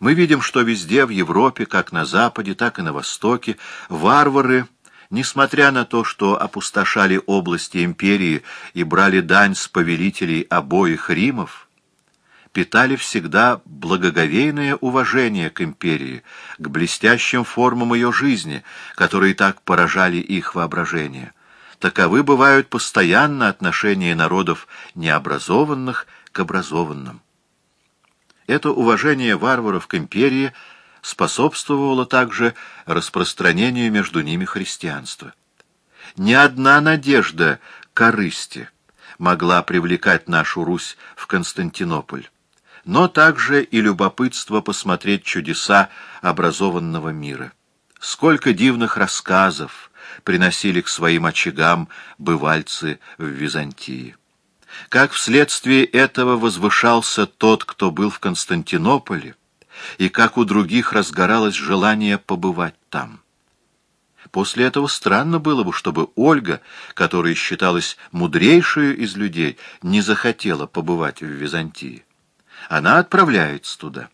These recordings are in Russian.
Мы видим, что везде, в Европе, как на Западе, так и на Востоке, варвары, несмотря на то, что опустошали области империи и брали дань с повелителей обоих Римов, питали всегда благоговейное уважение к империи, к блестящим формам ее жизни, которые так поражали их воображение. Таковы бывают постоянно отношения народов необразованных к образованным. Это уважение варваров к империи способствовало также распространению между ними христианства. Ни одна надежда корысти могла привлекать нашу Русь в Константинополь, но также и любопытство посмотреть чудеса образованного мира. Сколько дивных рассказов приносили к своим очагам бывальцы в Византии как вследствие этого возвышался тот, кто был в Константинополе, и как у других разгоралось желание побывать там. После этого странно было бы, чтобы Ольга, которая считалась мудрейшей из людей, не захотела побывать в Византии. Она отправляется туда.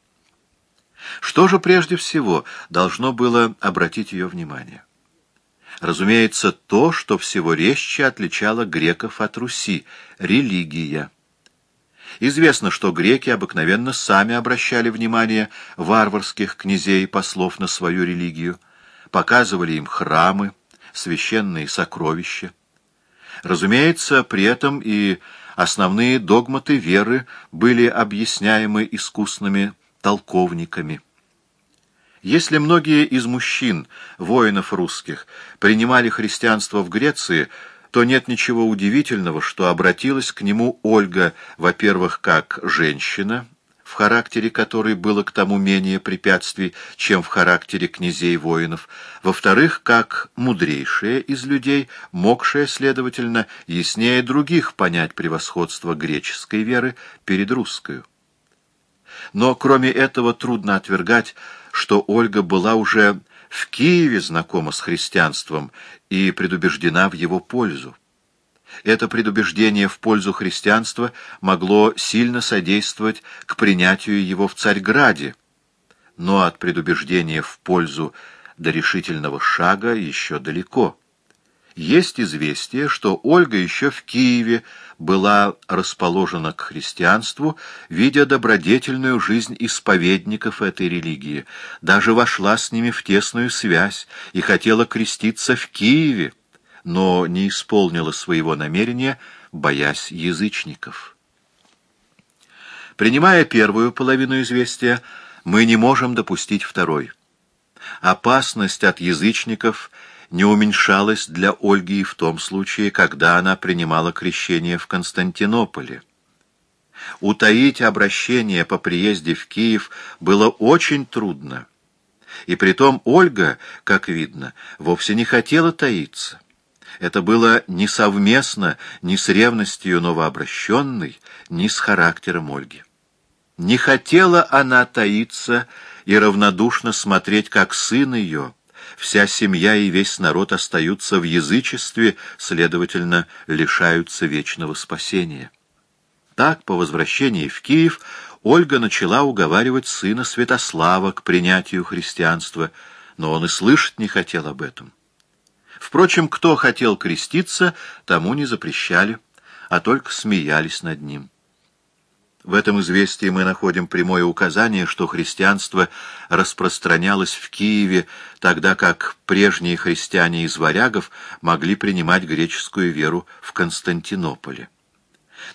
Что же прежде всего должно было обратить ее внимание? Разумеется, то, что всего резче отличало греков от Руси — религия. Известно, что греки обыкновенно сами обращали внимание варварских князей и послов на свою религию, показывали им храмы, священные сокровища. Разумеется, при этом и основные догматы веры были объясняемы искусными толковниками. Если многие из мужчин, воинов русских, принимали христианство в Греции, то нет ничего удивительного, что обратилась к нему Ольга, во-первых, как женщина, в характере которой было к тому менее препятствий, чем в характере князей-воинов, во-вторых, как мудрейшая из людей, могшая, следовательно, яснее других понять превосходство греческой веры перед русской. Но кроме этого трудно отвергать, что Ольга была уже в Киеве знакома с христианством и предубеждена в его пользу. Это предубеждение в пользу христианства могло сильно содействовать к принятию его в Царьграде, но от предубеждения в пользу до решительного шага еще далеко. Есть известие, что Ольга еще в Киеве была расположена к христианству, видя добродетельную жизнь исповедников этой религии, даже вошла с ними в тесную связь и хотела креститься в Киеве, но не исполнила своего намерения, боясь язычников. Принимая первую половину известия, мы не можем допустить второй. Опасность от язычников – не уменьшалась для Ольги и в том случае, когда она принимала крещение в Константинополе. Утаить обращение по приезде в Киев было очень трудно. И притом Ольга, как видно, вовсе не хотела таиться. Это было не совместно ни с ревностью новообращенной, ни с характером Ольги. Не хотела она таиться и равнодушно смотреть, как сын ее, вся семья и весь народ остаются в язычестве, следовательно, лишаются вечного спасения. Так, по возвращении в Киев, Ольга начала уговаривать сына Святослава к принятию христианства, но он и слышать не хотел об этом. Впрочем, кто хотел креститься, тому не запрещали, а только смеялись над ним. В этом известии мы находим прямое указание, что христианство распространялось в Киеве, тогда как прежние христиане из варягов могли принимать греческую веру в Константинополе.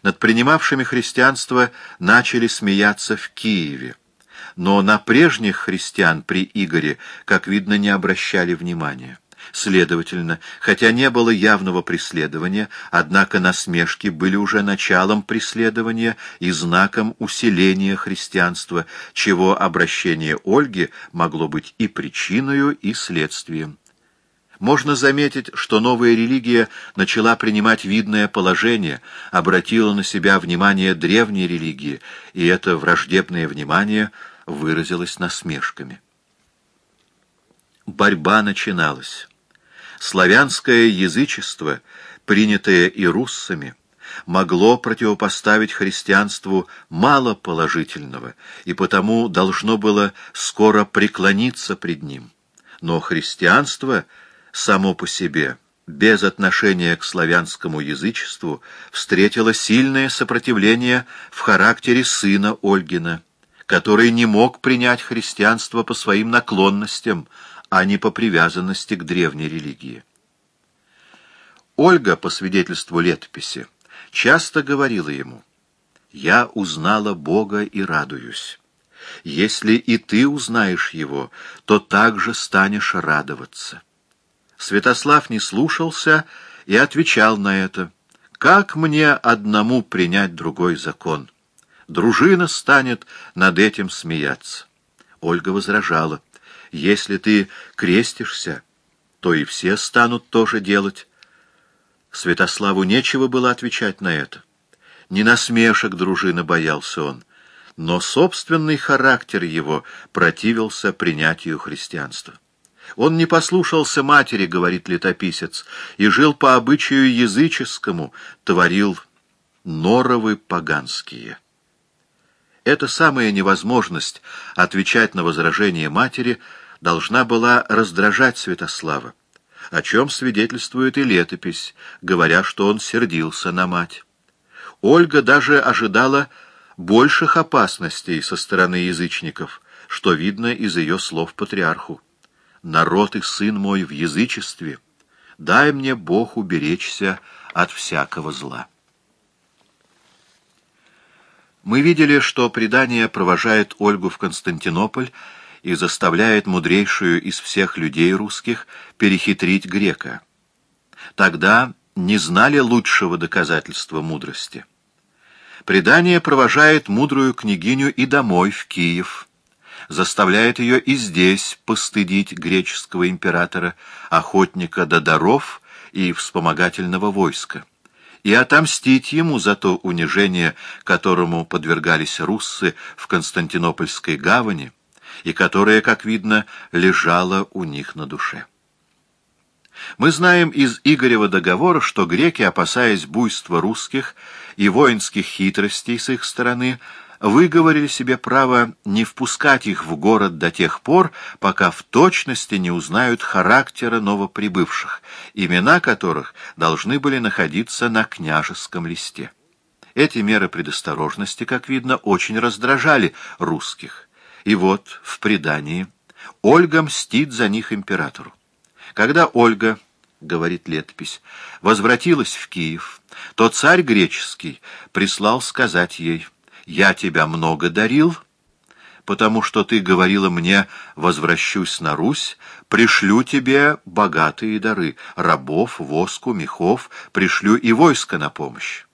Над принимавшими христианство начали смеяться в Киеве, но на прежних христиан при Игоре, как видно, не обращали внимания. Следовательно, хотя не было явного преследования, однако насмешки были уже началом преследования и знаком усиления христианства, чего обращение Ольги могло быть и причиной, и следствием. Можно заметить, что новая религия начала принимать видное положение, обратила на себя внимание древней религии, и это враждебное внимание выразилось насмешками. Борьба начиналась славянское язычество, принятое и руссами, могло противопоставить христианству мало положительного, и потому должно было скоро преклониться пред ним. Но христианство само по себе, без отношения к славянскому язычеству, встретило сильное сопротивление в характере сына Ольгина, который не мог принять христианство по своим наклонностям, а не по привязанности к древней религии. Ольга, по свидетельству летописи, часто говорила ему, «Я узнала Бога и радуюсь. Если и ты узнаешь Его, то также станешь радоваться». Святослав не слушался и отвечал на это, «Как мне одному принять другой закон? Дружина станет над этим смеяться». Ольга возражала, «Если ты крестишься, то и все станут тоже делать». Святославу нечего было отвечать на это. Не насмешек дружины боялся он, но собственный характер его противился принятию христианства. Он не послушался матери, говорит летописец, и жил по обычаю языческому, творил норовы поганские. Эта самая невозможность отвечать на возражение матери должна была раздражать Святослава о чем свидетельствует и летопись, говоря, что он сердился на мать. Ольга даже ожидала больших опасностей со стороны язычников, что видно из ее слов патриарху. «Народ и сын мой в язычестве, дай мне Бог уберечься от всякого зла». Мы видели, что предание провожает Ольгу в Константинополь и заставляет мудрейшую из всех людей русских перехитрить грека. Тогда не знали лучшего доказательства мудрости. Предание провожает мудрую княгиню и домой, в Киев, заставляет ее и здесь постыдить греческого императора, охотника до даров и вспомогательного войска, и отомстить ему за то унижение, которому подвергались руссы в Константинопольской гавани, и которая, как видно, лежала у них на душе. Мы знаем из Игорева договора, что греки, опасаясь буйства русских и воинских хитростей с их стороны, выговорили себе право не впускать их в город до тех пор, пока в точности не узнают характера новоприбывших, имена которых должны были находиться на княжеском листе. Эти меры предосторожности, как видно, очень раздражали русских. И вот, в предании, Ольга мстит за них императору. Когда Ольга, говорит летопись, возвратилась в Киев, то царь греческий прислал сказать ей, «Я тебя много дарил, потому что ты говорила мне, возвращусь на Русь, пришлю тебе богатые дары, рабов, воску, мехов, пришлю и войско на помощь.